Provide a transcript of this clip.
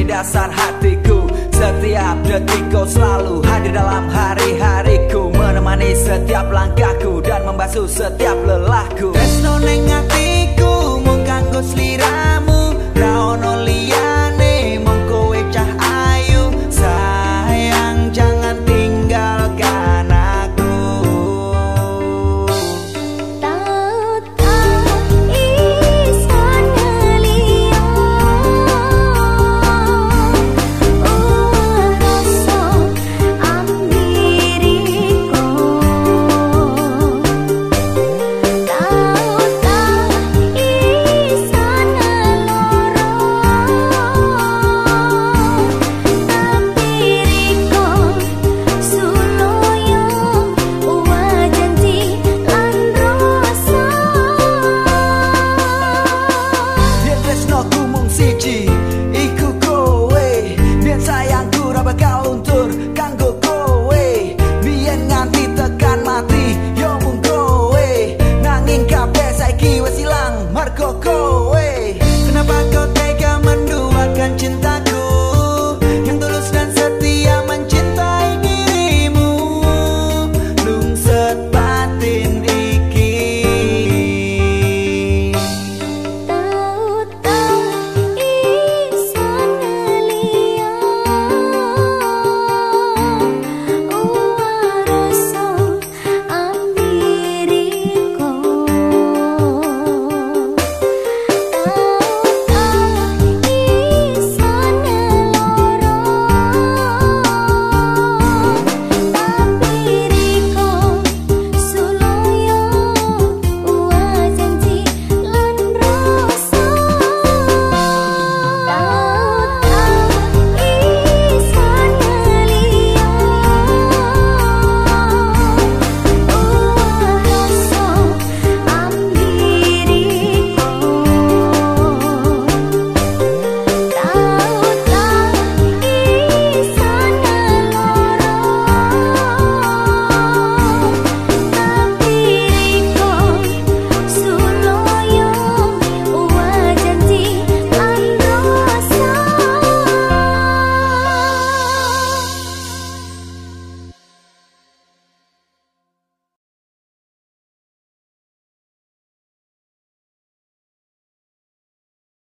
di dasar hatiku Setiap detik kau selalu hadir dalam hari-hariku. Menemani setiap langkahku dan membasuh setiap lelahku. Tresno Coco.